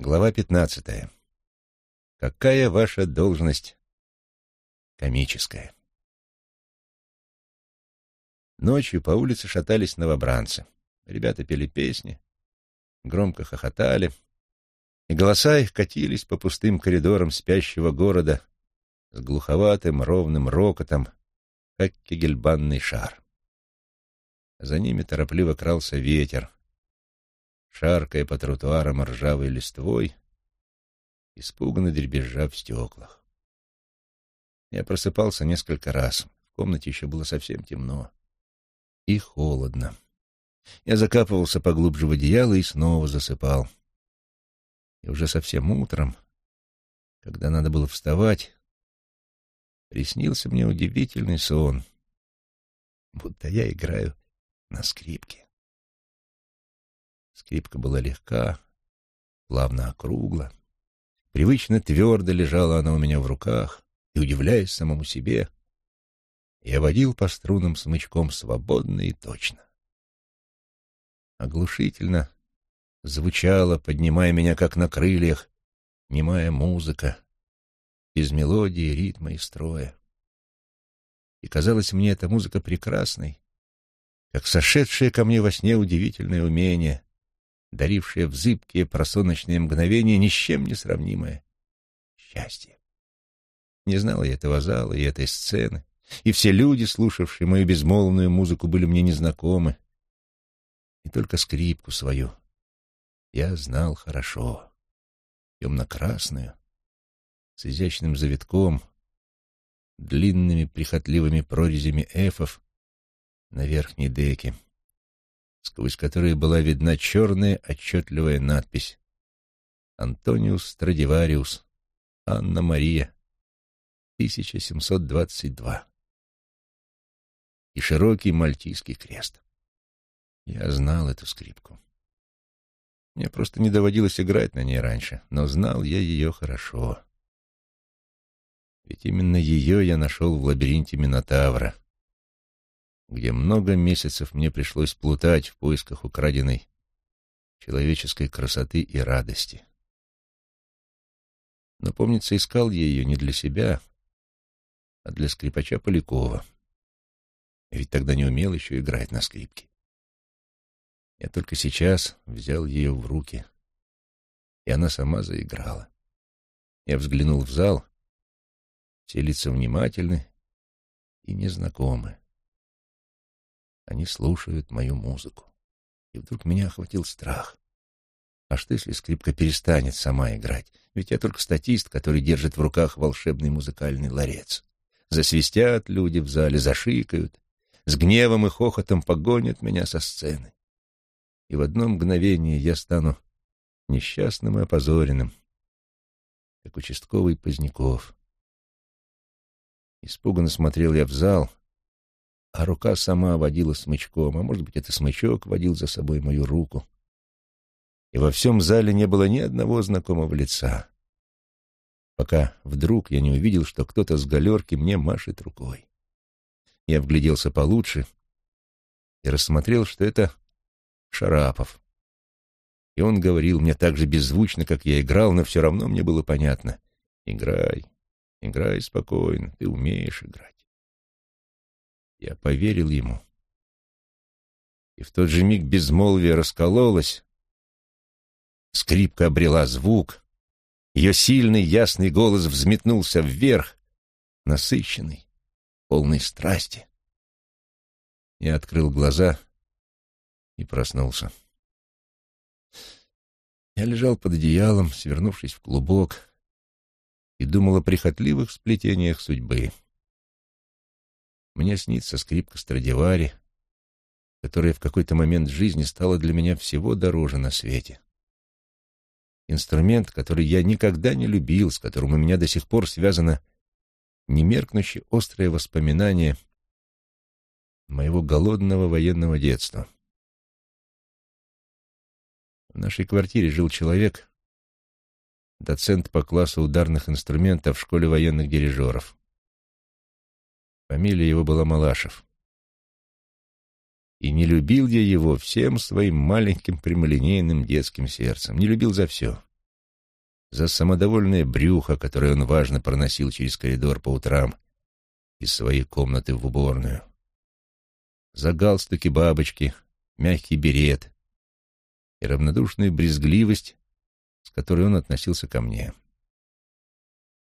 Глава пятнадцатая. Какая ваша должность комическая? Ночью по улице шатались новобранцы. Ребята пели песни, громко хохотали, и голоса их катились по пустым коридорам спящего города с глуховатым ровным рокотом, как кегельбанный шар. За ними торопливо крался ветер, шаркая по тротуарам ржавой листвой, испуганно дребезжа в стеклах. Я просыпался несколько раз. В комнате еще было совсем темно и холодно. Я закапывался поглубже в одеяло и снова засыпал. И уже совсем утром, когда надо было вставать, приснился мне удивительный сон, будто я играю на скрипке. Скрипка была легка, плавно округла. Привычно твердо лежала она у меня в руках, и, удивляясь самому себе, я водил по струнам смычком свободно и точно. Оглушительно звучала, поднимая меня как на крыльях, немая музыка, без мелодии, ритма и строя. И казалось мне эта музыка прекрасной, как сошедшее ко мне во сне удивительное умение, дарившее в зыбкие просоночные мгновения ни с чем не сравнимое счастье. Не знал я этого зала и этой сцены, и все люди, слушавшие мою безмолвную музыку, были мне незнакомы. И только скрипку свою я знал хорошо, темно-красную, с изящным завитком, длинными прихотливыми прорезями эфов на верхней деке сквозь которые была видна черная отчетливая надпись «Антониус Страдивариус, Анна Мария, 1722» и широкий мальтийский крест. Я знал эту скрипку. Мне просто не доводилось играть на ней раньше, но знал я ее хорошо. Ведь именно ее я нашел в лабиринте Минотавра — где много месяцев мне пришлось плутать в поисках украденной человеческой красоты и радости. Но, помнится, искал я ее не для себя, а для скрипача Полякова. Ведь тогда не умел еще играть на скрипке. Я только сейчас взял ее в руки, и она сама заиграла. Я взглянул в зал, все лица внимательны и незнакомы. Они слушают мою музыку. И вдруг меня охватил страх. А что, если скрипка перестанет сама играть? Ведь я только статист, который держит в руках волшебный музыкальный ларец. Засвистят люди в зале, зашикают, с гневом и хохотом погонят меня со сцены. И в одно мгновение я стану несчастным и опозоренным, как участковый Поздняков. Испуганно смотрел я в зал, а рука сама водила смычком, а может быть, это смычок водил за собой мою руку. И во всем зале не было ни одного знакомого лица, пока вдруг я не увидел, что кто-то с галерки мне машет рукой. Я вгляделся получше и рассмотрел, что это Шарапов. И он говорил мне так же беззвучно, как я играл, но все равно мне было понятно. «Играй, играй спокойно, ты умеешь играть». Я поверил ему. И в тот же миг безмолвие раскололось, скрипка обрела звук, ее сильный ясный голос взметнулся вверх, насыщенный, полный страсти. Я открыл глаза и проснулся. Я лежал под одеялом, свернувшись в клубок, и думал о прихотливых сплетениях судьбы. Мне снится скрипка Страдивари, которая в какой-то момент жизни стала для меня всего дороже на свете. Инструмент, который я никогда не любил, с которым у меня до сих пор связано немеркнуще острое воспоминание моего голодного военного детства. В нашей квартире жил человек, доцент по классу ударных инструментов в школе военных дирижеров. Фамилия его была Малашев. И не любил я его всем своим маленьким прямолинейным детским сердцем. Не любил за все. за самодовольное брюхо, которое он важно проносил через коридор по утрам из своей комнаты в уборную, за галстуки бабочки, мягкий берет и равнодушную брезгливость, с которой он относился ко мне.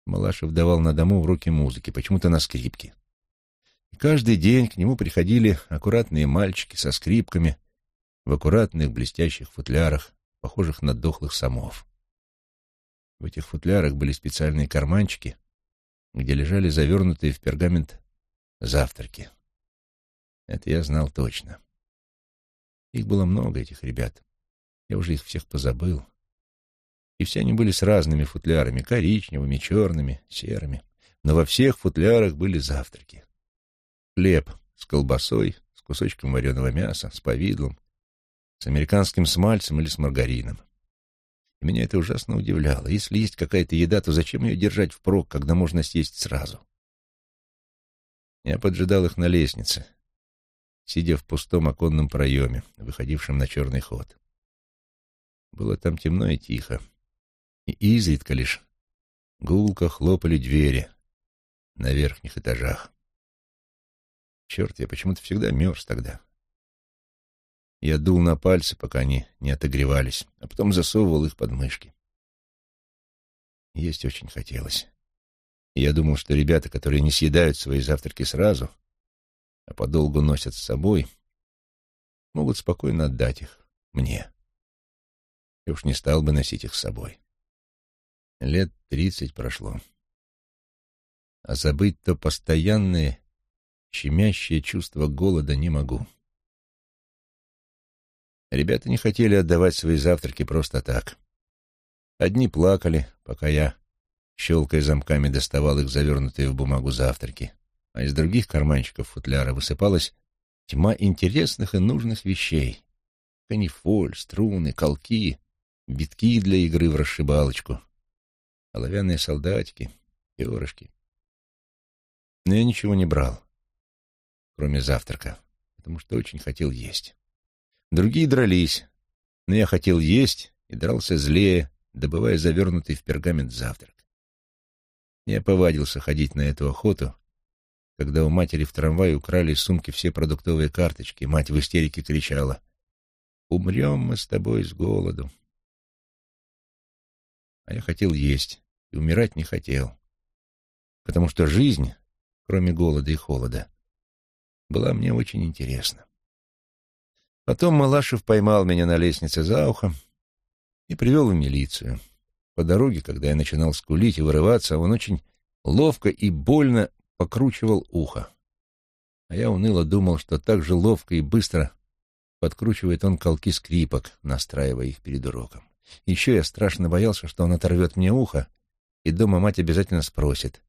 Малашев давал на дому уроки музыки, почему-то на скрипке. И каждый день к нему приходили аккуратные мальчики со скрипками в аккуратных блестящих футлярах, похожих на дохлых самов. В этих футлярах были специальные карманчики, где лежали завернутые в пергамент завтраки. Это я знал точно. Их было много, этих ребят. Я уже их всех позабыл. И все они были с разными футлярами, коричневыми, черными, серыми. Но во всех футлярах были завтраки. Хлеб с колбасой, с кусочком вареного мяса, с повидлом, с американским смальцем или с маргарином. И меня это ужасно удивляло. Если есть какая-то еда, то зачем ее держать впрок, когда можно съесть сразу? Я поджидал их на лестнице, сидя в пустом оконном проеме, выходившем на черный ход. Было там темно и тихо, и изредка лишь гулко хлопали двери на верхних этажах. Черт, я почему-то всегда мерз тогда. Я дул на пальцы, пока они не отогревались, а потом засовывал их под мышки. Есть очень хотелось. Я думал, что ребята, которые не съедают свои завтраки сразу, а подолгу носят с собой, могут спокойно отдать их мне. Я уж не стал бы носить их с собой. Лет тридцать прошло. А забыть то постоянное, щемящее чувство голода не могу. Ребята не хотели отдавать свои завтраки просто так. Одни плакали, пока я, щелкая замками, доставал их завернутые в бумагу завтраки, а из других карманчиков футляра высыпалась тьма интересных и нужных вещей. Канифоль, струны, колки, битки для игры в расшибалочку, оловянные солдатики, перышки. Но я ничего не брал, кроме завтрака, потому что очень хотел есть. Другие дрались, но я хотел есть и дрался злее, добывая завернутый в пергамент завтрак. Я повадился ходить на эту охоту, когда у матери в трамвае украли из сумки все продуктовые карточки. Мать в истерике кричала «Умрем мы с тобой с голоду». А я хотел есть и умирать не хотел, потому что жизнь, кроме голода и холода, была мне очень интересна. Потом Малашев поймал меня на лестнице за ухо и привел в милицию. По дороге, когда я начинал скулить и вырываться, он очень ловко и больно покручивал ухо. А я уныло думал, что так же ловко и быстро подкручивает он колки скрипок, настраивая их перед уроком. Еще я страшно боялся, что он оторвет мне ухо, и дома мать обязательно спросит,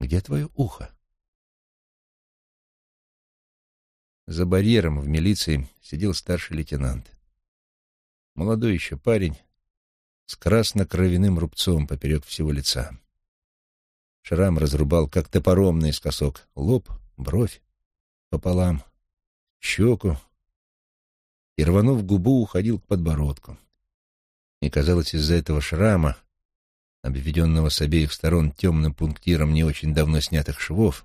«Где твое ухо?» За барьером в милиции сидел старший лейтенант. Молодой еще парень с красно-кровяным рубцом поперек всего лица. Шрам разрубал, как топором наискосок, лоб, бровь пополам, щеку, и, рванув губу, уходил к подбородку. И, казалось, из-за этого шрама, обведенного с обеих сторон темным пунктиром не очень давно снятых швов,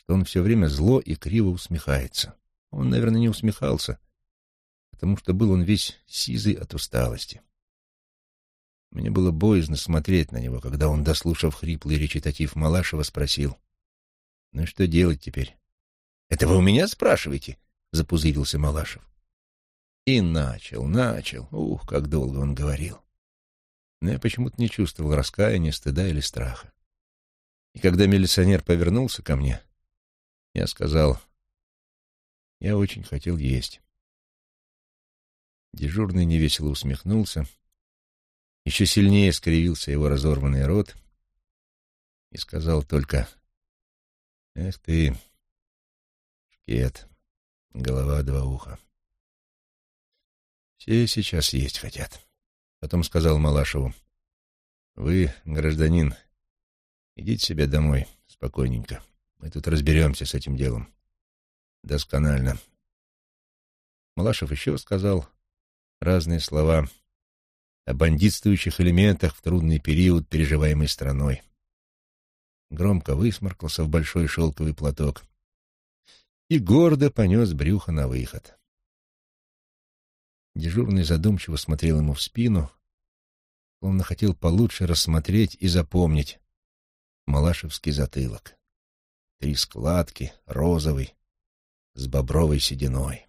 что он все время зло и криво усмехается. Он, наверное, не усмехался, потому что был он весь сизый от усталости. Мне было боязно смотреть на него, когда он, дослушав хриплый речитатив Малашева, спросил, «Ну что делать теперь?» «Это вы у меня спрашиваете?» — запузырился Малашев. И начал, начал. Ух, как долго он говорил. Но я почему-то не чувствовал раскаяния, стыда или страха. И когда милиционер повернулся ко мне, я сказал, я очень хотел есть. Дежурный невесело усмехнулся, еще сильнее скривился его разорванный рот и сказал только, «Эх ты, шкет, голова два уха. Все сейчас есть хотят». Потом сказал Малашеву, «Вы, гражданин, идите себе домой спокойненько». Мы тут разберемся с этим делом. Досконально. Малашев еще сказал разные слова, о бандитствующих элементах в трудный период, переживаемый страной. Громко высморкался в большой шелковый платок и гордо понес брюхо на выход. Дежурный задумчиво смотрел ему в спину, словно хотел получше рассмотреть и запомнить малашевский затылок. Три складки, розовый, с бобровой сединой.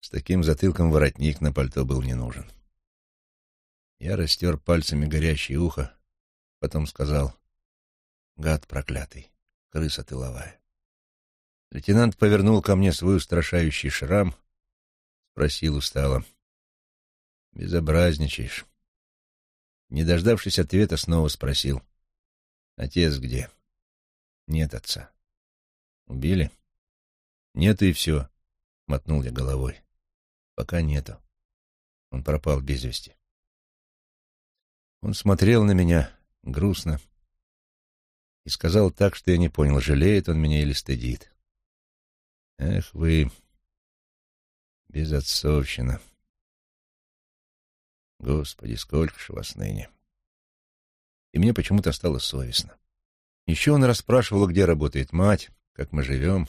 С таким затылком воротник на пальто был не нужен. Я растер пальцами горящее ухо, потом сказал, «Гад проклятый, крыса тыловая». Лейтенант повернул ко мне свой устрашающий шрам, спросил устало, «Безобразничаешь». Не дождавшись ответа, снова спросил, «Отец где?» «Нет отца». «Убили?» «Нету и все», — мотнул я головой. «Пока нету. Он пропал без вести». Он смотрел на меня грустно и сказал так, что я не понял, жалеет он меня или стыдит. «Эх вы, безотцовщина!» Господи, сколько ж вас ныне! И мне почему-то стало совестно. Еще он расспрашивал, где работает мать, как мы живем.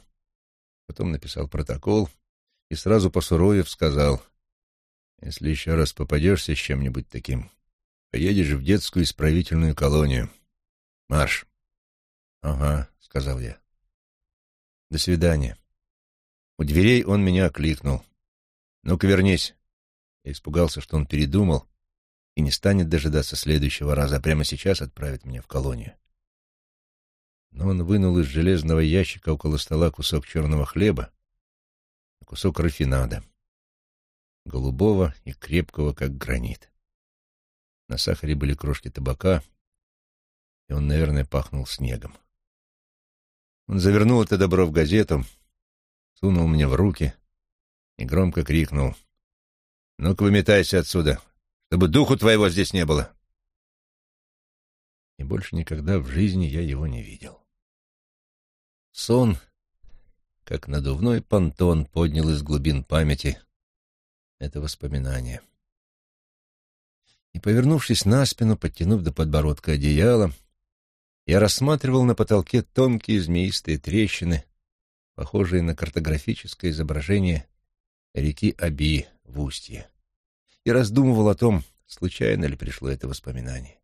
Потом написал протокол и сразу посуровев сказал, «Если еще раз попадешься с чем-нибудь таким, поедешь в детскую исправительную колонию. Марш!» «Ага», — сказал я. «До свидания». У дверей он меня окликнул. «Ну-ка, вернись». Я испугался, что он передумал и не станет дожидаться следующего раза, а прямо сейчас отправит меня в колонию. Но он вынул из железного ящика около стола кусок черного хлеба и кусок рафинада, голубого и крепкого, как гранит. На сахаре были крошки табака, и он, наверное, пахнул снегом. Он завернул это добро в газету, сунул мне в руки и громко крикнул — ну-ка, выметайся отсюда, чтобы духу твоего здесь не было. И больше никогда в жизни я его не видел. Сон, как надувной понтон, поднял из глубин памяти это воспоминание. И, повернувшись на спину, подтянув до подбородка одеяло, я рассматривал на потолке тонкие змеистые трещины, похожие на картографическое изображение реки Аби в устье, и раздумывал о том, случайно ли пришло это воспоминание.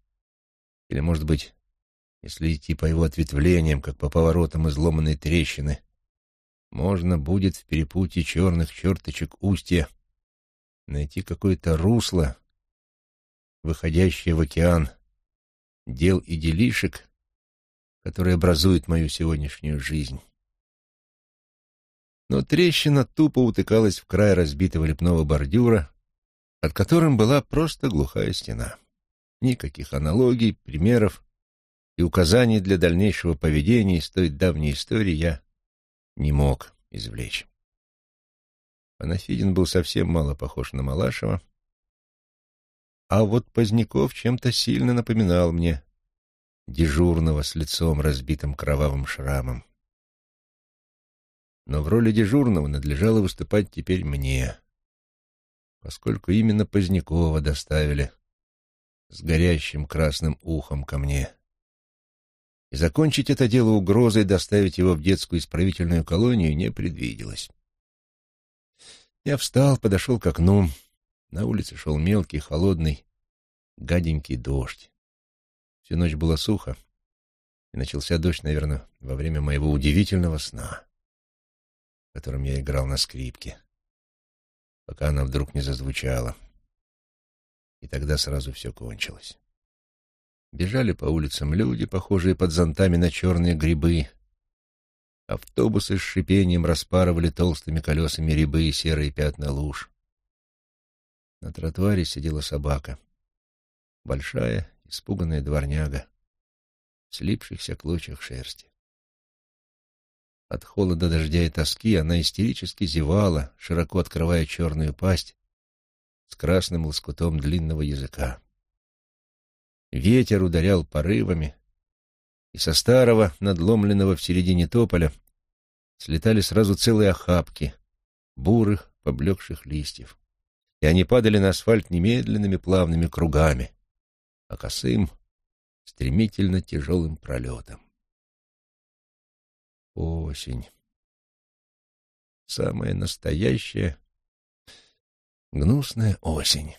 Или, может быть, если идти по его ответвлениям, как по поворотам изломанной трещины, можно будет в перепутье черных черточек устья найти какое-то русло, выходящее в океан дел и делишек, которые образуют мою сегодняшнюю жизнь. Но трещина тупо утыкалась в край разбитого лепного бордюра, под которым была просто глухая стена. Никаких аналогий, примеров и указаний для дальнейшего поведения из той давней истории я не мог извлечь. Панафидин был совсем мало похож на Малашева, а вот Поздняков чем-то сильно напоминал мне дежурного с лицом, разбитым кровавым шрамом. Но в роли дежурного надлежало выступать теперь мне, поскольку именно Позднякова доставили с горящим красным ухом ко мне. И закончить это дело угрозой доставить его в детскую исправительную колонию не предвиделось. Я встал, подошел к окну. На улице шел мелкий, холодный, гаденький дождь. Всю ночь было сухо, и начался дождь, наверное, во время моего удивительного сна которым я играл на скрипке, пока она вдруг не зазвучала. И тогда сразу все кончилось. Бежали по улицам люди, похожие под зонтами на черные грибы. Автобусы с шипением распарывали толстыми колесами рябы и серые пятна луж. На тротуаре сидела собака. Большая, испуганная дворняга, в слипшихся клочьях шерсти. От холода, дождя и тоски она истерически зевала, широко открывая черную пасть с красным лоскутом длинного языка. Ветер ударял порывами, и со старого, надломленного в середине тополя, слетали сразу целые охапки бурых, поблекших листьев. и они падали на асфальт немедленными плавными кругами, а косым, стремительно тяжелым пролетом. Осень. Самая настоящая, гнусная осень.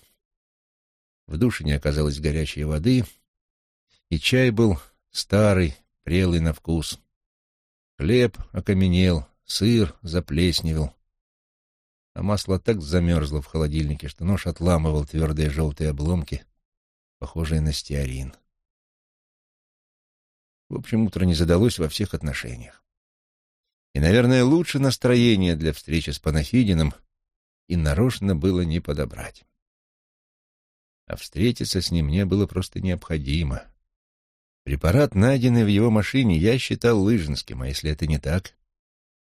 В душе не оказалось горячей воды, и чай был старый, прелый на вкус. Хлеб окаменел, сыр заплесневел, а масло так замерзло в холодильнике, что нож отламывал твердые желтые обломки, похожие на стеарин. В общем, утро не задалось во всех отношениях. И, наверное, лучше настроение для встречи с Панафидиным и нарочно было не подобрать. А встретиться с ним мне было просто необходимо. Препарат, найденный в его машине, я считал лыжинским, а если это не так?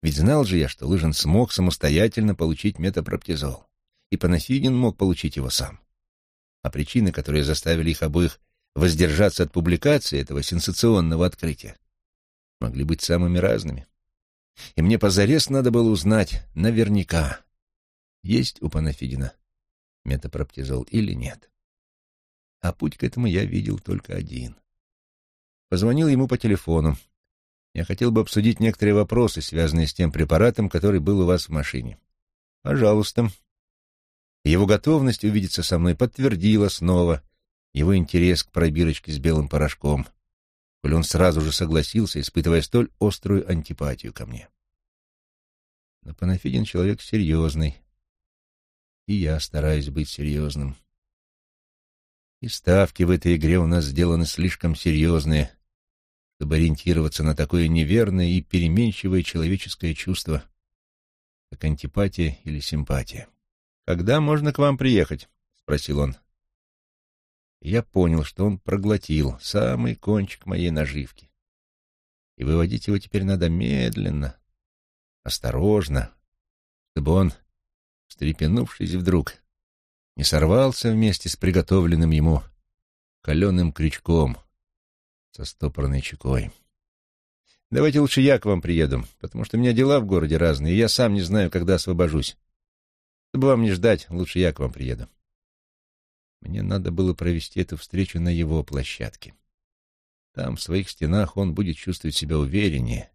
Ведь знал же я, что Лыжин смог самостоятельно получить метапроптизол, и Панафидин мог получить его сам. А причины, которые заставили их обоих воздержаться от публикации этого сенсационного открытия, могли быть самыми разными. И мне позарез надо было узнать наверняка, есть у Панафидина метапроптизол или нет. А путь к этому я видел только один. Позвонил ему по телефону. Я хотел бы обсудить некоторые вопросы, связанные с тем препаратом, который был у вас в машине. Пожалуйста. Его готовность увидеться со мной подтвердила снова его интерес к пробирочке с белым порошком, коль он сразу же согласился, испытывая столь острую антипатию ко мне. Но Панафидин человек серьезный, и я стараюсь быть серьезным. И ставки в этой игре у нас сделаны слишком серьезные, чтобы ориентироваться на такое неверное и переменчивое человеческое чувство, как антипатия или симпатия. «Когда можно к вам приехать?» — спросил он. Я понял, что он проглотил самый кончик моей наживки. И выводить его теперь надо медленно, осторожно, чтобы он, встрепенувшись вдруг, не сорвался вместе с приготовленным ему каленым крючком — со стопорной чекой. Давайте лучше я к вам приеду, потому что у меня дела в городе разные, и я сам не знаю, когда освобожусь. Чтобы вам не ждать, лучше я к вам приеду. Мне надо было провести эту встречу на его площадке. Там, в своих стенах, он будет чувствовать себя увереннее.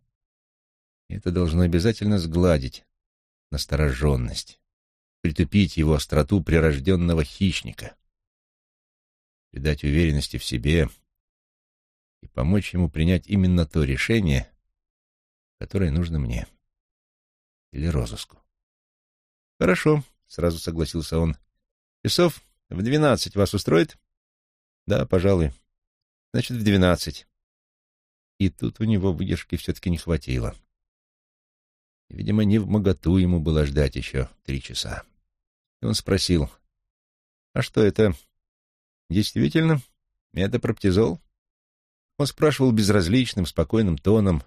И это должно обязательно сгладить настороженность, притупить его остроту прирожденного хищника, придать уверенности в себе — и помочь ему принять именно то решение, которое нужно мне. Или розыску. «Хорошо», — сразу согласился он. «Часов в двенадцать вас устроит?» «Да, пожалуй. Значит, в двенадцать». И тут у него выдержки все-таки не хватило. Видимо, не в моготу ему было ждать еще три часа. Он спросил, «А что это? Действительно, метапроптизол?» Он спрашивал безразличным, спокойным тоном,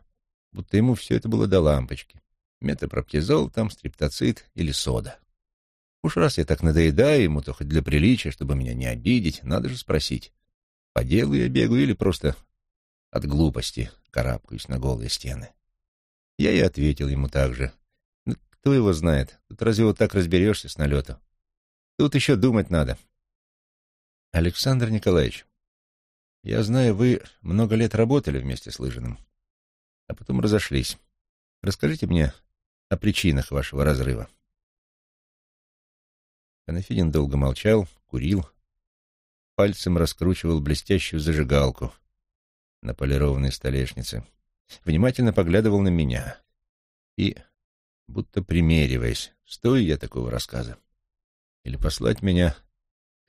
будто ему все это было до лампочки. Метапроптизол там, стриптоцит или сода. Уж раз я так надоедаю ему, то хоть для приличия, чтобы меня не обидеть, надо же спросить, по делу я бегаю или просто от глупости карабкаюсь на голые стены. Я и ответил ему так же. Ну, кто его знает, тут разве вот так разберешься с налету? Тут еще думать надо. Александр Николаевич, я знаю, вы много лет работали вместе с Лыжиным, а потом разошлись. Расскажите мне о причинах вашего разрыва. Панафидин долго молчал, курил, пальцем раскручивал блестящую зажигалку на полированной столешнице, внимательно поглядывал на меня и, будто примериваясь, стою я такого рассказа или послать меня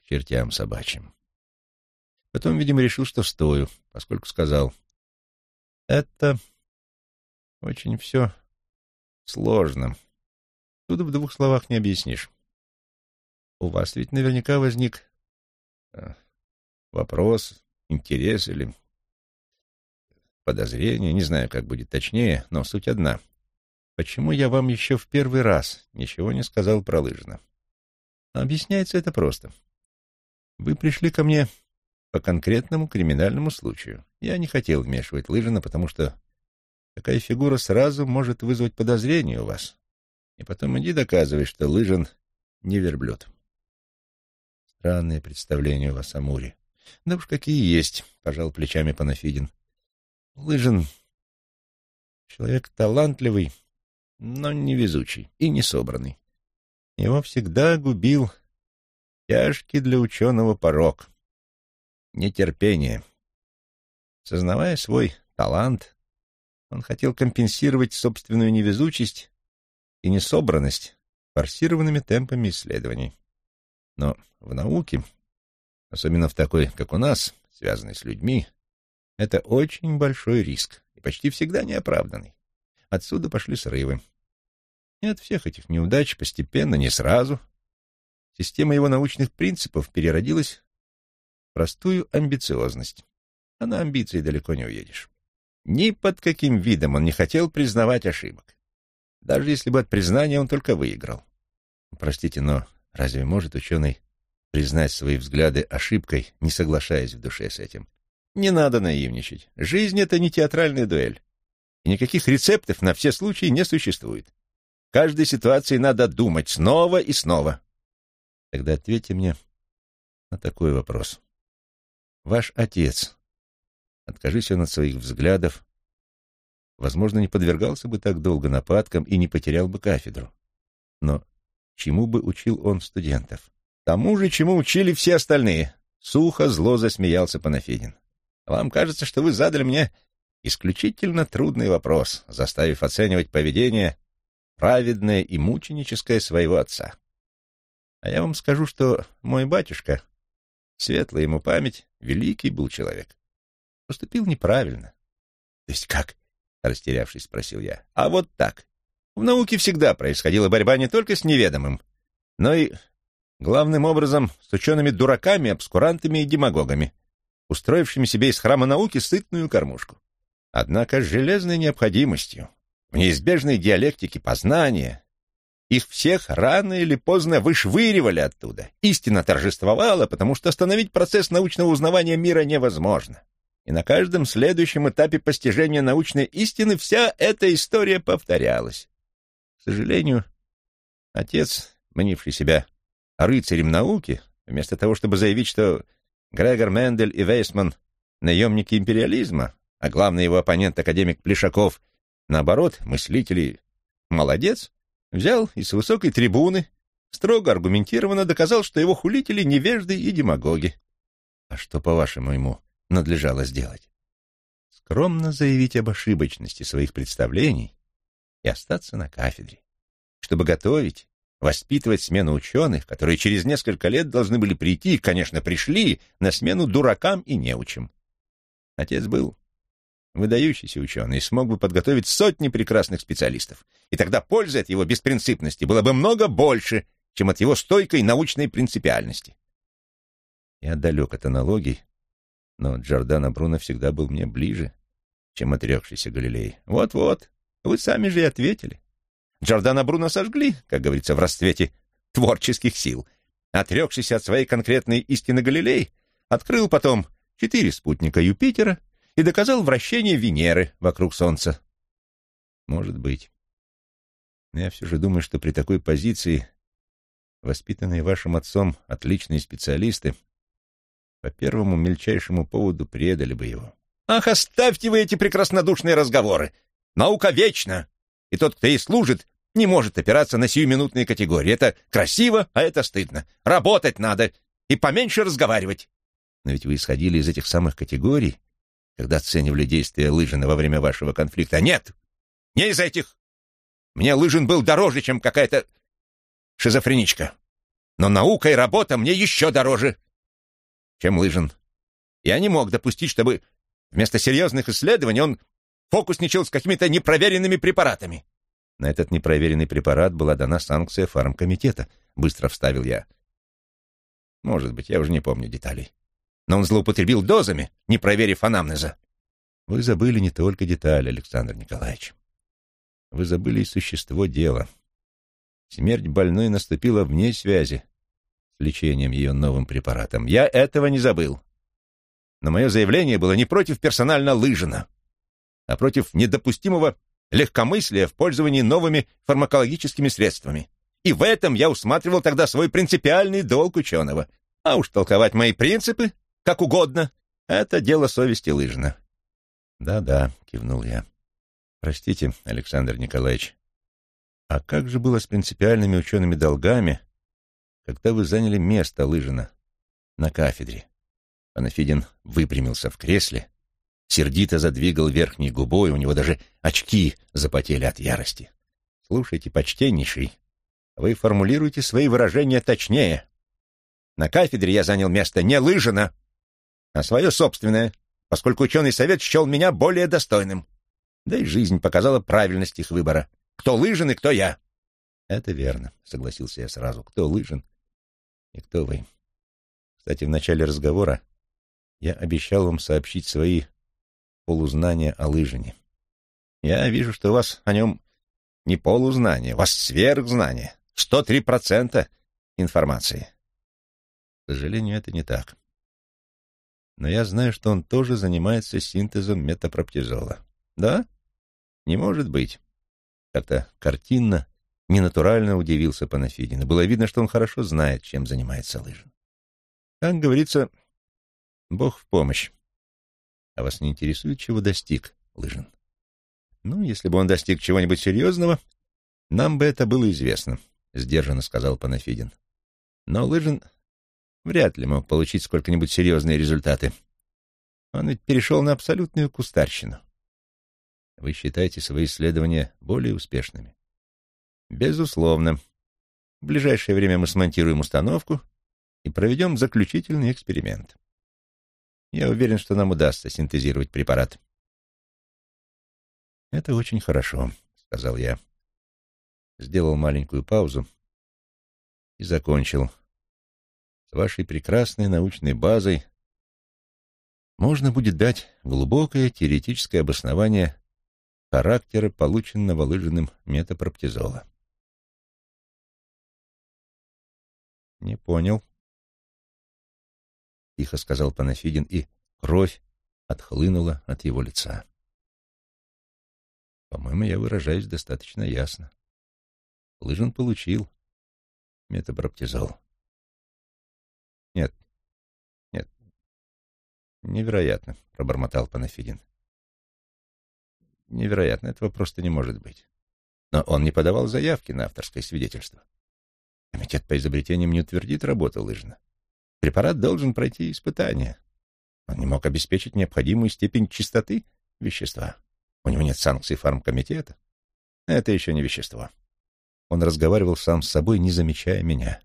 к чертям собачьим. Потом, видимо, решил, что стою, поскольку сказал, «Это очень все сложно. Тут в двух словах не объяснишь. У вас ведь наверняка возник э, вопрос, интерес или подозрение, не знаю, как будет точнее, но суть одна. Почему я вам еще в первый раз ничего не сказал про лыжно? Объясняется это просто. Вы пришли ко мне по конкретному криминальному случаю. Я не хотел вмешивать Лыжина, потому что такая фигура сразу может вызвать подозрение у вас. И потом иди доказывай, что Лыжин не верблюд. Странные представления у вас о Муре. Да уж какие есть, пожал плечами Панафидин. Лыжин человек талантливый, но невезучий и не собранный. Его всегда губил тяжкий для ученого порог — нетерпение. Сознавая свой талант, он хотел компенсировать собственную невезучесть и несобранность форсированными темпами исследований. Но в науке, особенно в такой, как у нас, связанной с людьми, это очень большой риск и почти всегда неоправданный. Отсюда пошли срывы. И от всех этих неудач постепенно, не сразу, система его научных принципов переродилась в простую амбициозность. А на амбиции далеко не уедешь. Ни под каким видом он не хотел признавать ошибок. Даже если бы от признания он только выиграл. Простите, но разве может ученый признать свои взгляды ошибкой, не соглашаясь в душе с этим? Не надо наивничать. Жизнь — это не театральная дуэль. И никаких рецептов на все случаи не существует. Каждой ситуации надо думать снова и снова. Тогда ответьте мне на такой вопрос. Ваш отец Откажись он от своих взглядов, возможно, не подвергался бы так долго нападкам и не потерял бы кафедру. Но чему бы учил он студентов? Тому же, чему учили все остальные. Сухо, зло засмеялся Панафидин. Вам кажется, что вы задали мне исключительно трудный вопрос, заставив оценивать поведение праведное и мученическое своего отца. А я вам скажу, что мой батюшка, светлая ему память, великий был человек поступил неправильно. — То есть как? — растерявшись, спросил я. — А вот так. В науке всегда происходила борьба не только с неведомым, но и, главным образом, с учеными-дураками, обскурантами и демагогами, устроившими себе из храма науки сытную кормушку. Однако с железной необходимостью, в неизбежной диалектике познания, их всех рано или поздно вышвыривали оттуда. Истина торжествовала, потому что остановить процесс научного узнавания мира невозможно и на каждом следующем этапе постижения научной истины вся эта история повторялась. К сожалению, отец, мнивший себя рыцарем науки, вместо того, чтобы заявить, что Грегор Мендель и Вейсман — наемники империализма, а главный его оппонент, академик Плешаков, наоборот, мыслители «молодец», взял и с высокой трибуны строго аргументированно доказал, что его хулители — невежды и демагоги. А что, по-вашему, ему надлежало сделать. Скромно заявить об ошибочности своих представлений и остаться на кафедре, чтобы готовить, воспитывать смену ученых, которые через несколько лет должны были прийти, конечно, пришли, на смену дуракам и неучим. Отец был выдающийся ученый смог бы подготовить сотни прекрасных специалистов, и тогда пользы от его беспринципности было бы много больше, чем от его стойкой научной принципиальности. Я далек от аналогий, но Джордано Бруно всегда был мне ближе, чем отрекшийся Галилей. Вот-вот, вы сами же и ответили. Джордано Бруно сожгли, как говорится, в расцвете творческих сил. Отрекшийся от своей конкретной истины Галилей открыл потом четыре спутника Юпитера и доказал вращение Венеры вокруг Солнца. Может быть. Но я все же думаю, что при такой позиции воспитанные вашим отцом отличные специалисты по первому мельчайшему поводу предали бы его. «Ах, оставьте вы эти прекраснодушные разговоры! Наука вечна, и тот, кто ей служит, не может опираться на сиюминутные категории. Это красиво, а это стыдно. Работать надо и поменьше разговаривать». Но ведь вы исходили из этих самых категорий, когда оценивали действия Лыжина во время вашего конфликта. Нет, не из этих. Мне Лыжин был дороже, чем какая-то шизофреничка. Но наука и работа мне еще дороже чем Лыжин. Я не мог допустить, чтобы вместо серьезных исследований он фокусничал с какими-то непроверенными препаратами. На этот непроверенный препарат была дана санкция фармкомитета, быстро вставил я. Может быть, я уже не помню деталей. Но он злоупотребил дозами, не проверив анамнеза. Вы забыли не только детали, Александр Николаевич. Вы забыли и существо дела. Смерть больной наступила вне связи лечением ее новым препаратом. Я этого не забыл. Но мое заявление было не против персонально Лыжина, а против недопустимого легкомыслия в пользовании новыми фармакологическими средствами. И в этом я усматривал тогда свой принципиальный долг ученого. А уж толковать мои принципы, как угодно, это дело совести Лыжина. «Да-да», — кивнул я. «Простите, Александр Николаевич, а как же было с принципиальными учеными долгами, когда вы заняли место Лыжина на кафедре?» Панафидин выпрямился в кресле, сердито задвигал верхней губой, у него даже очки запотели от ярости. «Слушайте, почтеннейший, вы формулируете свои выражения точнее. На кафедре я занял место не Лыжина, а свое собственное, поскольку ученый совет счел меня более достойным. Да и жизнь показала правильность их выбора. Кто Лыжин и кто я. Это верно, согласился я сразу. Кто Лыжин и кто вы. Кстати, в начале разговора я обещал вам сообщить свои полузнания о Лыжине. Я вижу, что у вас о нем не полузнание, у вас сверхзнание. Сто три процента информации. К сожалению, это не так но я знаю, что он тоже занимается синтезом метапроптизола. Да? Не может быть. Как-то картинно, ненатурально удивился Панафидин. Было видно, что он хорошо знает, чем занимается Лыжин. Как говорится, Бог в помощь. А вас не интересует, чего достиг Лыжин? Ну, если бы он достиг чего-нибудь серьезного, нам бы это было известно, — сдержанно сказал Панафидин. Но Лыжин вряд ли мог получить сколько-нибудь серьезные результаты. Он ведь перешел на абсолютную кустарщину. Вы считаете свои исследования более успешными? Безусловно. В ближайшее время мы смонтируем установку и проведем заключительный эксперимент. Я уверен, что нам удастся синтезировать препарат. Это очень хорошо, сказал я. Сделал маленькую паузу и закончил вашей прекрасной научной базой можно будет дать глубокое теоретическое обоснование характера полученного лыжиным метапроптизола. «Не понял», — тихо сказал Панафидин, и кровь отхлынула от его лица. «По-моему, я выражаюсь достаточно ясно. Лыжин получил метапроптизол. Невероятно, пробормотал Панафидин. Невероятно, этого просто не может быть. Но он не подавал заявки на авторское свидетельство. Комитет по изобретениям не утвердит работу Лыжина. Препарат должен пройти испытания. Он не мог обеспечить необходимую степень чистоты вещества. У него нет санкций фармкомитета. Это еще не вещество. Он разговаривал сам с собой, не замечая меня.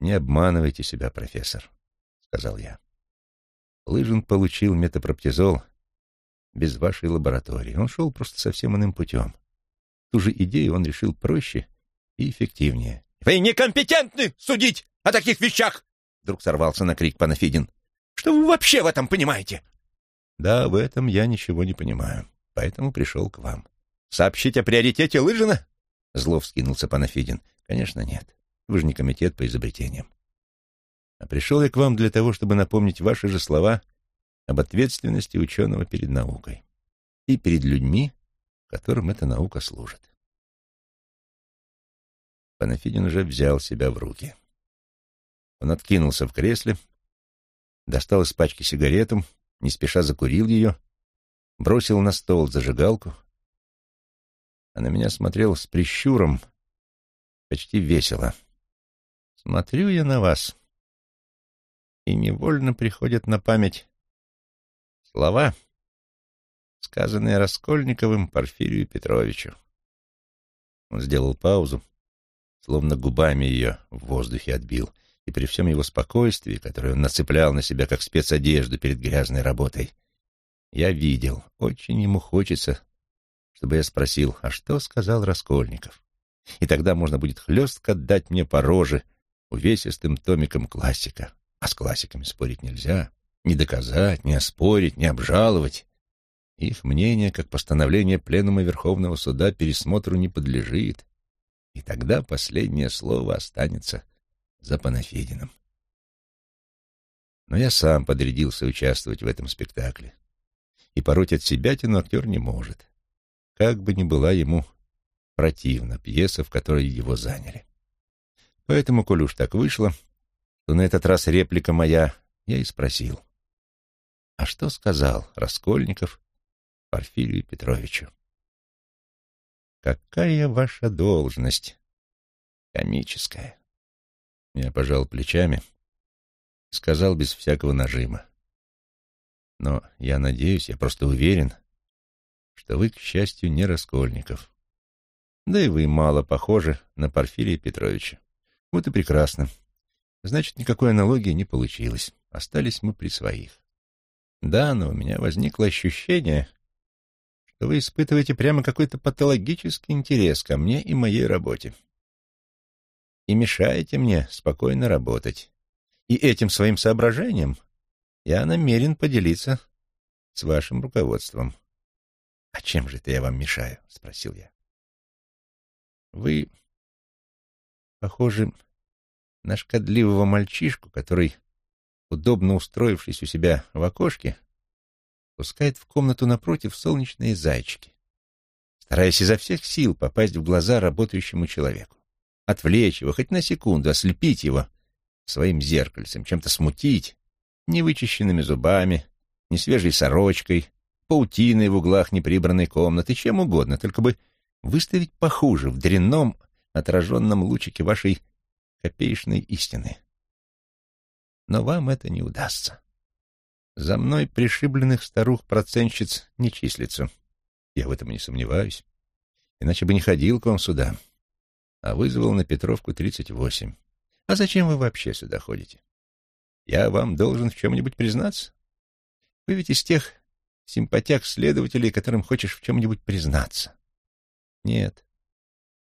«Не обманывайте себя, профессор», — сказал я. Лыжин получил метапроптизол без вашей лаборатории. Он шел просто совсем иным путем. Ту же идею он решил проще и эффективнее. «Вы некомпетентны судить о таких вещах!» Вдруг сорвался на крик Панафидин. «Что вы вообще в этом понимаете?» «Да, в этом я ничего не понимаю, поэтому пришел к вам». «Сообщить о приоритете Лыжина?» Зло вскинулся Панафидин. «Конечно, нет. Вы же не комитет по изобретениям. А пришел я к вам для того, чтобы напомнить ваши же слова об ответственности ученого перед наукой и перед людьми, которым эта наука служит. Панафидин уже взял себя в руки. Он откинулся в кресле, достал из пачки сигарету, не спеша закурил ее, бросил на стол зажигалку, а на меня смотрел с прищуром, почти весело — Смотрю я на вас, и невольно приходят на память слова, сказанные Раскольниковым Порфирию Петровичу. Он сделал паузу, словно губами ее в воздухе отбил, и при всем его спокойствии, которое он нацеплял на себя как спецодежду перед грязной работой, я видел, очень ему хочется, чтобы я спросил, а что сказал Раскольников? И тогда можно будет хлестко дать мне по роже, увесистым томиком классика. А с классиками спорить нельзя. Не доказать, не оспорить, не обжаловать. Их мнение, как постановление Пленума Верховного Суда, пересмотру не подлежит. И тогда последнее слово останется за Панафидиным. Но я сам подрядился участвовать в этом спектакле. И пороть от себя тяну актер не может. Как бы ни была ему противна пьеса, в которой его заняли. Поэтому, коль уж так вышло, то на этот раз реплика моя, я и спросил. А что сказал Раскольников Порфирию Петровичу? «Какая ваша должность?» «Комическая». Я пожал плечами, сказал без всякого нажима. «Но я надеюсь, я просто уверен, что вы, к счастью, не Раскольников. Да и вы мало похожи на Порфирия Петровича. Вот и прекрасно. Значит, никакой аналогии не получилось. Остались мы при своих. Да, но у меня возникло ощущение, что вы испытываете прямо какой-то патологический интерес ко мне и моей работе. И мешаете мне спокойно работать. И этим своим соображением я намерен поделиться с вашим руководством. — А чем же это я вам мешаю? — спросил я. — Вы похожи на шкодливого мальчишку, который, удобно устроившись у себя в окошке, пускает в комнату напротив солнечные зайчики, стараясь изо всех сил попасть в глаза работающему человеку, отвлечь его, хоть на секунду, ослепить его своим зеркальцем, чем-то смутить, невычищенными зубами, несвежей сорочкой, паутиной в углах неприбранной комнаты, чем угодно, только бы выставить похуже в дрянном отраженном лучике вашей копеечной истины. Но вам это не удастся. За мной пришибленных старух-процентщиц не числится. Я в этом не сомневаюсь. Иначе бы не ходил к вам сюда, а вызвал на Петровку 38. А зачем вы вообще сюда ходите? Я вам должен в чем-нибудь признаться? Вы ведь из тех симпатяк-следователей, которым хочешь в чем-нибудь признаться. Нет,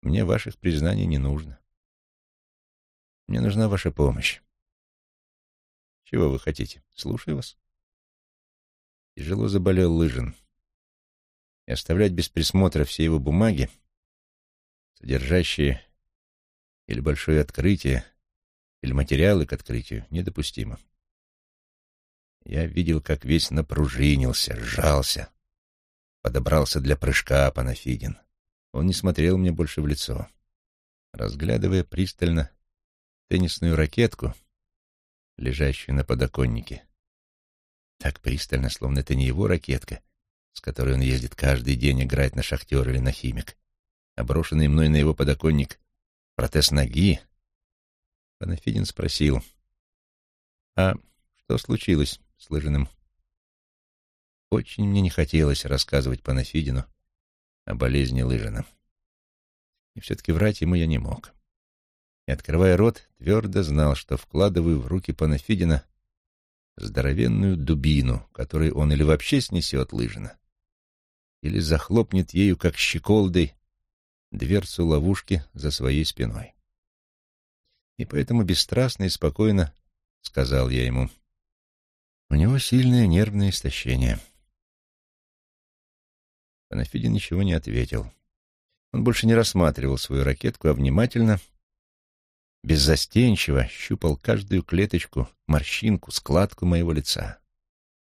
мне ваших признаний не нужно. Мне нужна ваша помощь. Чего вы хотите? Слушаю вас. Тяжело заболел Лыжин. И оставлять без присмотра все его бумаги, содержащие или большое открытие, или материалы к открытию, недопустимо. Я видел, как весь напружинился, сжался, подобрался для прыжка Панафидин. Он не смотрел мне больше в лицо. Разглядывая пристально теннисную ракетку, лежащую на подоконнике, так пристально, словно это не его ракетка, с которой он ездит каждый день играть на шахтер или на химик, а брошенный мной на его подоконник протез ноги, Панафидин спросил, «А что случилось с Лыжиным?» Очень мне не хотелось рассказывать Панафидину о болезни Лыжина. И все-таки врать ему я не мог. Открывая рот, твердо знал, что вкладываю в руки Панафидина здоровенную дубину, которой он или вообще снесет Лыжина, или захлопнет ею, как щеколдой, дверцу ловушки за своей спиной. И поэтому бесстрастно и спокойно сказал я ему, у него сильное нервное истощение. Панафидин ничего не ответил. Он больше не рассматривал свою ракетку, а внимательно беззастенчиво щупал каждую клеточку, морщинку, складку моего лица.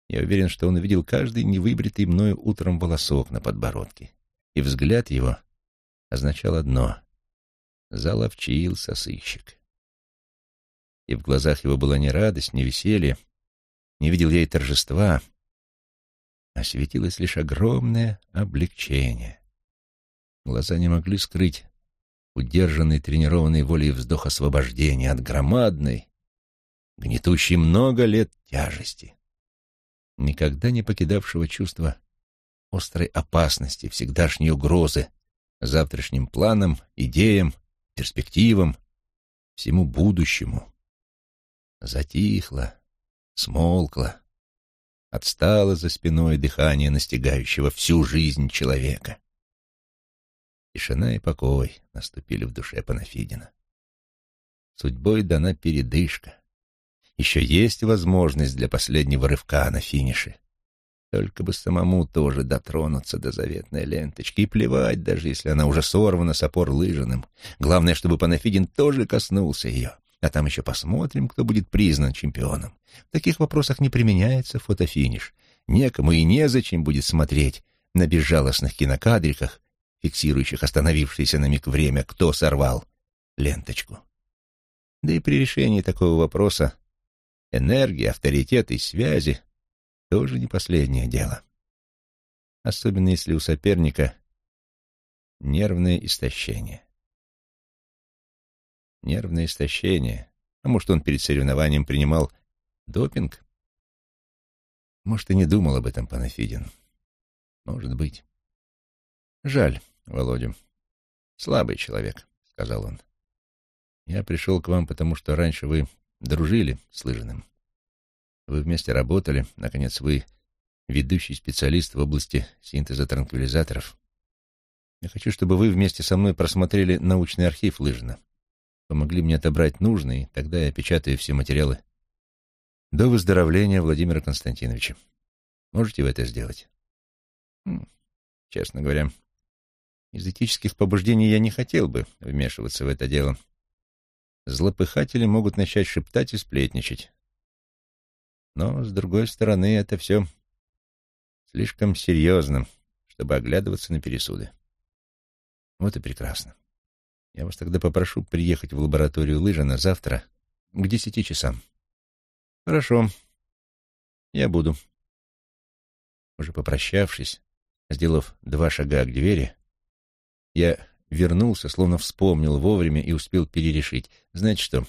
Я уверен, что он увидел каждый невыбритый мною утром волосок на подбородке, и взгляд его означал одно — заловчился сыщик. И в глазах его была не радость, не веселье, не видел я и торжества, а светилось лишь огромное облегчение. Глаза не могли скрыть удержанный тренированной волей вздох освобождения от громадной, гнетущей много лет тяжести, никогда не покидавшего чувства острой опасности, всегдашней угрозы завтрашним планам, идеям, перспективам, всему будущему. Затихло, смолкло, отстало за спиной дыхание настигающего всю жизнь человека. Тишина и покой наступили в душе Панафидина. Судьбой дана передышка. Еще есть возможность для последнего рывка на финише. Только бы самому тоже дотронуться до заветной ленточки и плевать, даже если она уже сорвана с опор лыжаным. Главное, чтобы Панафидин тоже коснулся ее. А там еще посмотрим, кто будет признан чемпионом. В таких вопросах не применяется фотофиниш. Некому и незачем будет смотреть на безжалостных кинокадриках фиксирующих остановившееся на миг время, кто сорвал ленточку. Да и при решении такого вопроса энергия, авторитет и связи тоже не последнее дело. Особенно если у соперника нервное истощение. Нервное истощение. А может, он перед соревнованием принимал допинг? Может, и не думал об этом Панафидин. Может быть. Жаль Володю. Слабый человек, — сказал он. Я пришел к вам, потому что раньше вы дружили с Лыжиным. Вы вместе работали, наконец, вы ведущий специалист в области синтеза транквилизаторов. Я хочу, чтобы вы вместе со мной просмотрели научный архив Лыжина, помогли мне отобрать нужные, тогда я печатаю все материалы до выздоровления Владимира Константиновича. Можете вы это сделать? Честно говоря, из этических побуждений я не хотел бы вмешиваться в это дело. Злопыхатели могут начать шептать и сплетничать. Но, с другой стороны, это все слишком серьезно, чтобы оглядываться на пересуды. Вот и прекрасно. Я вас тогда попрошу приехать в лабораторию Лыжина завтра к десяти часам. Хорошо. Я буду. Уже попрощавшись, сделав два шага к двери, я вернулся, словно вспомнил вовремя и успел перерешить. Знаете что?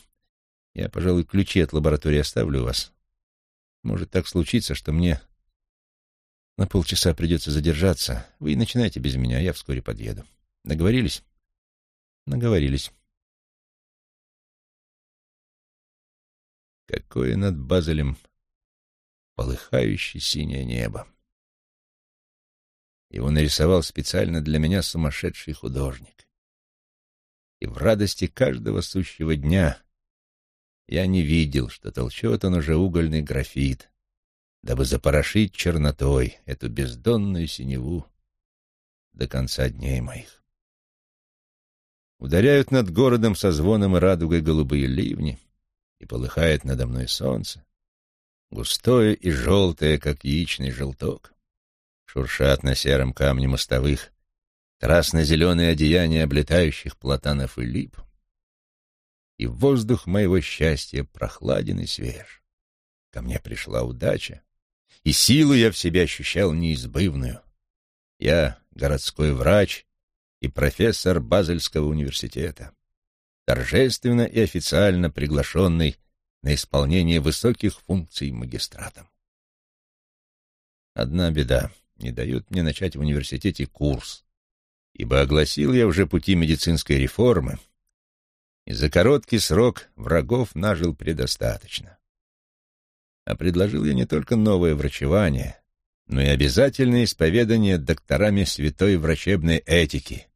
Я, пожалуй, ключи от лаборатории оставлю у вас. Может так случиться, что мне на полчаса придется задержаться. Вы начинайте без меня, я вскоре подъеду. Договорились? Наговорились. Какое над Базелем полыхающее синее небо. Его нарисовал специально для меня сумасшедший художник. И в радости каждого сущего дня я не видел, что толчет он уже угольный графит, дабы запорошить чернотой эту бездонную синеву до конца дней моих. Ударяют над городом со звоном и радугой голубые ливни, и полыхает надо мной солнце, густое и желтое, как яичный желток шуршат на сером камне мостовых красно-зеленые одеяния облетающих платанов и лип, и воздух моего счастья прохладен и свеж. Ко мне пришла удача, и силу я в себе ощущал неизбывную. Я городской врач и профессор Базельского университета, торжественно и официально приглашенный на исполнение высоких функций магистратом. Одна беда не дают мне начать в университете курс, ибо огласил я уже пути медицинской реформы, и за короткий срок врагов нажил предостаточно. А предложил я не только новое врачевание, но и обязательное исповедание докторами святой врачебной этики,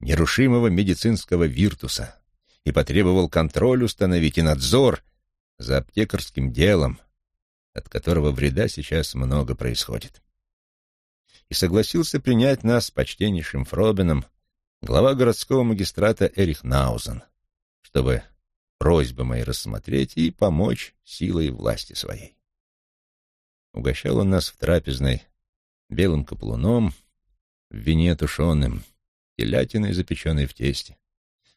нерушимого медицинского виртуса, и потребовал контроль установить и надзор за аптекарским делом, от которого вреда сейчас много происходит и согласился принять нас с почтеннейшим Фробином глава городского магистрата Эрих Наузен, чтобы просьбы мои рассмотреть и помочь силой власти своей. Угощал он нас в трапезной белым каплуном, в вине тушеным, телятиной, запеченной в тесте,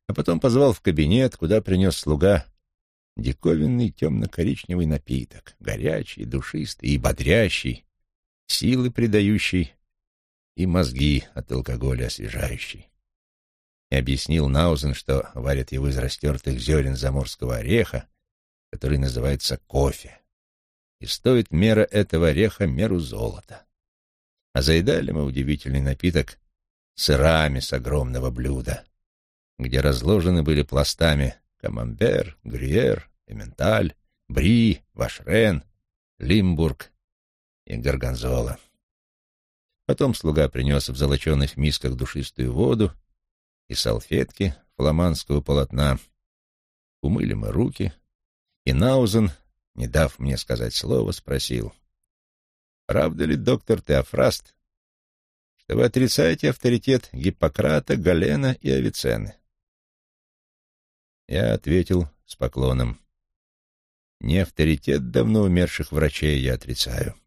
а потом позвал в кабинет, куда принес слуга диковинный темно-коричневый напиток, горячий, душистый и бодрящий, силы придающий и мозги от алкоголя освежающий. И объяснил Наузен, что варят его из растертых зерен заморского ореха, который называется кофе. И стоит мера этого ореха меру золота. А заедали мы удивительный напиток сырами с огромного блюда, где разложены были пластами камамбер, грюер, эменталь, бри, вашрен, лимбург и горгонзола. Потом слуга принес в золоченых мисках душистую воду и салфетки фламандского полотна. Умыли мы руки, и Наузен, не дав мне сказать слова, спросил, «Правда ли, доктор Теофраст, что вы отрицаете авторитет Гиппократа, Галена и Авиценны?» Я ответил с поклоном, «Не авторитет давно умерших врачей я отрицаю,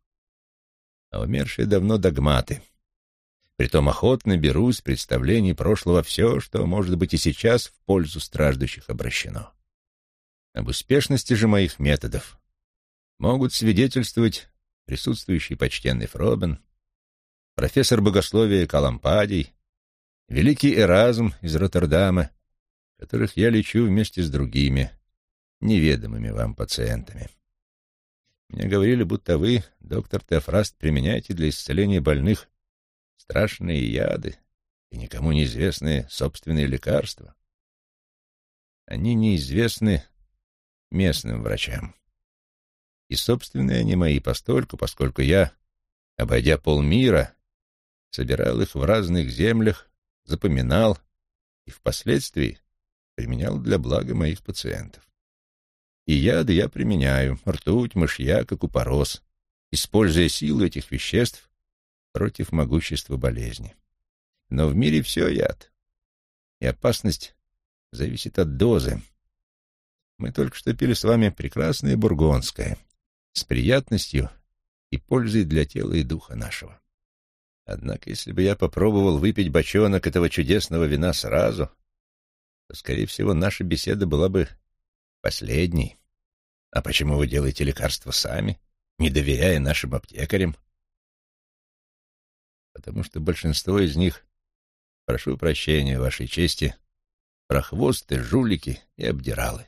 а умершие давно догматы. Притом охотно беру из представлений прошлого все, что, может быть, и сейчас в пользу страждущих обращено. Об успешности же моих методов могут свидетельствовать присутствующий почтенный Фробен, профессор богословия Калампадий, великий Эразм из Роттердама, которых я лечу вместе с другими, неведомыми вам пациентами. Мне говорили, будто вы, доктор Теофраст, применяете для исцеления больных страшные яды и никому неизвестные собственные лекарства. Они неизвестны местным врачам. И собственные они мои постольку, поскольку я, обойдя полмира, собирал их в разных землях, запоминал и впоследствии применял для блага моих пациентов. И яды я применяю, ртуть, мышьяк и купорос, используя силу этих веществ против могущества болезни. Но в мире все яд, и опасность зависит от дозы. Мы только что пили с вами прекрасное бургондское, с приятностью и пользой для тела и духа нашего. Однако, если бы я попробовал выпить бочонок этого чудесного вина сразу, то, скорее всего, наша беседа была бы Последний. А почему вы делаете лекарства сами, не доверяя нашим аптекарям? Потому что большинство из них, прошу прощения, вашей чести, прохвосты, жулики и обдиралы.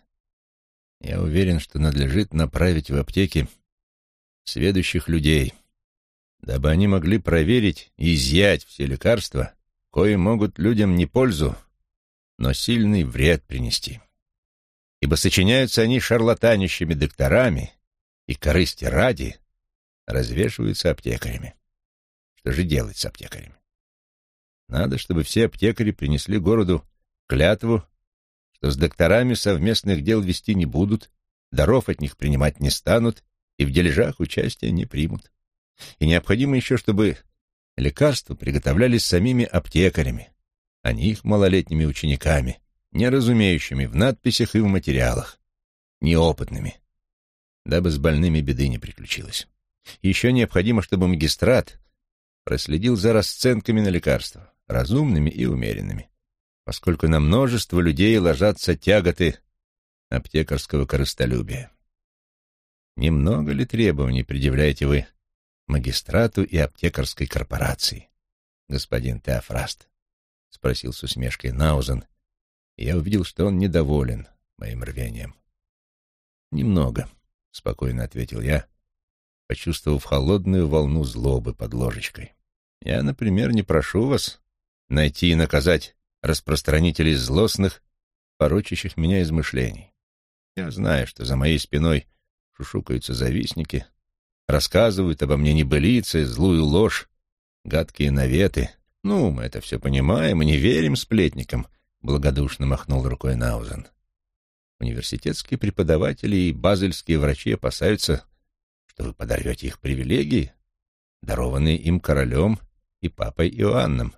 Я уверен, что надлежит направить в аптеки сведущих людей, дабы они могли проверить и изъять все лекарства, кои могут людям не пользу, но сильный вред принести ибо сочиняются они шарлатанищими докторами и корысти ради развешиваются аптекарями. Что же делать с аптекарями? Надо, чтобы все аптекари принесли городу клятву, что с докторами совместных дел вести не будут, даров от них принимать не станут и в дележах участия не примут. И необходимо еще, чтобы лекарства приготовлялись самими аптекарями, а не их малолетними учениками, не разумеющими в надписях и в материалах, неопытными, дабы с больными беды не приключилось. Еще необходимо, чтобы магистрат проследил за расценками на лекарства, разумными и умеренными, поскольку на множество людей ложатся тяготы аптекарского корыстолюбия. Немного ли требований предъявляете вы магистрату и аптекарской корпорации, господин Теофраст? — спросил с усмешкой Наузен, я увидел, что он недоволен моим рвением. «Немного», — спокойно ответил я, почувствовав холодную волну злобы под ложечкой. «Я, например, не прошу вас найти и наказать распространителей злостных, порочащих меня измышлений. Я знаю, что за моей спиной шушукаются завистники, рассказывают обо мне небылицы, злую ложь, гадкие наветы. Ну, мы это все понимаем и не верим сплетникам, благодушно махнул рукой Наузен. Университетские преподаватели и базельские врачи опасаются, что вы подорвете их привилегии, дарованные им королем и папой Иоанном.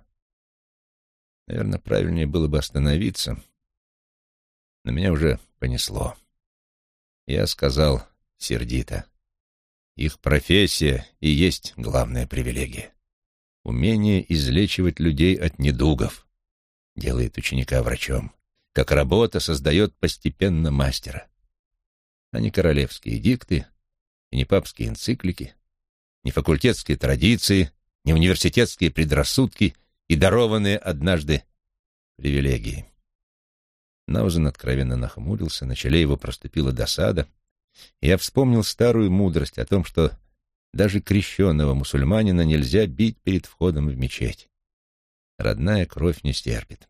Наверное, правильнее было бы остановиться, но меня уже понесло. Я сказал сердито, их профессия и есть главная привилегия. Умение излечивать людей от недугов делает ученика врачом, как работа создает постепенно мастера. А не королевские дикты, и не папские энциклики, не факультетские традиции, не университетские предрассудки и дарованные однажды привилегии. Наузен откровенно нахмурился, на челе его проступила досада, и я вспомнил старую мудрость о том, что даже крещенного мусульманина нельзя бить перед входом в мечеть. Родная кровь не стерпит.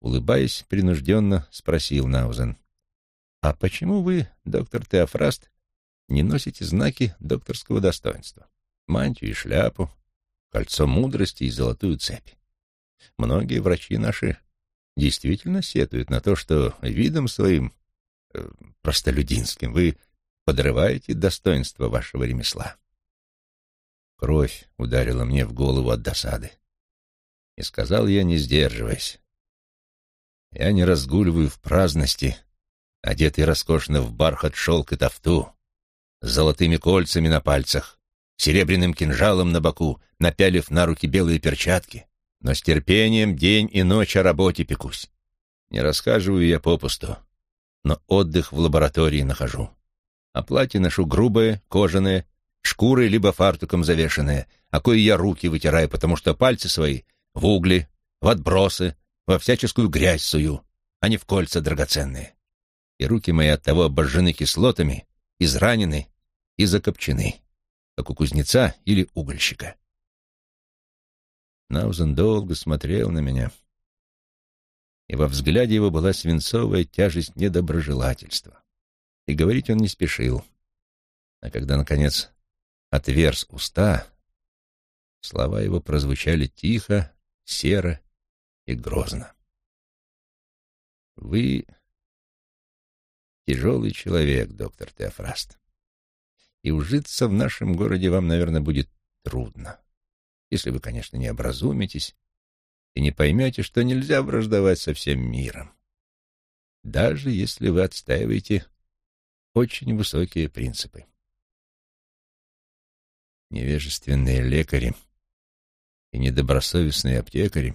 Улыбаясь, принужденно спросил Наузен. «А почему вы, доктор Теофраст, не носите знаки докторского достоинства? Мантию и шляпу, кольцо мудрости и золотую цепь. Многие врачи наши действительно сетуют на то, что видом своим э, простолюдинским вы подрываете достоинство вашего ремесла. Кровь ударила мне в голову от досады. И сказал я, не сдерживаясь. Я не разгуливаю в праздности, одетый роскошно в бархат, шелк и тафту, с золотыми кольцами на пальцах, серебряным кинжалом на боку, напялив на руки белые перчатки, но с терпением день и ночь о работе пекусь. Не рассказываю я попусту. но отдых в лаборатории нахожу. А платье ношу грубое, кожаное, шкурой либо фартуком завешенное, а кое я руки вытираю, потому что пальцы свои в угли, в отбросы, во всяческую грязь сую, а не в кольца драгоценные. И руки мои от того обожжены кислотами, изранены и закопчены, как у кузнеца или угольщика. Наузен долго смотрел на меня, и во взгляде его была свинцовая тяжесть недоброжелательства. И говорить он не спешил. А когда, наконец, отверз уста, слова его прозвучали тихо, серо и грозно. «Вы тяжелый человек, доктор Теофраст, и ужиться в нашем городе вам, наверное, будет трудно, если вы, конечно, не образумитесь и не поймете, что нельзя враждовать со всем миром, даже если вы отстаиваете очень высокие принципы. Невежественные лекари и недобросовестные аптекари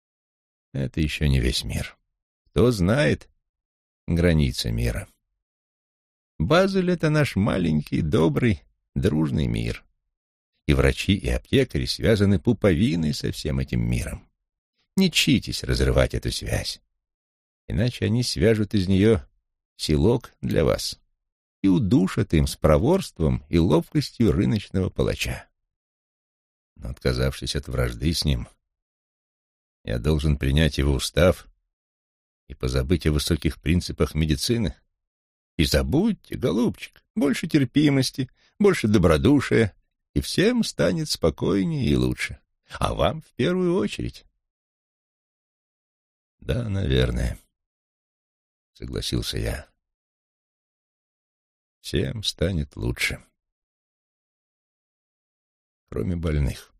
— это еще не весь мир. Кто знает границы мира? Базель — это наш маленький, добрый, дружный мир. И врачи, и аптекари связаны пуповиной со всем этим миром. Не читесь разрывать эту связь, иначе они свяжут из нее селок для вас и удушат им с проворством и ловкостью рыночного палача. Отказавшись от вражды с ним, я должен принять его устав и позабыть о высоких принципах медицины. И забудьте, голубчик, больше терпимости, больше добродушия, и всем станет спокойнее и лучше. А вам в первую очередь. Да, наверное, согласился я. Всем станет лучше. Кроме больных.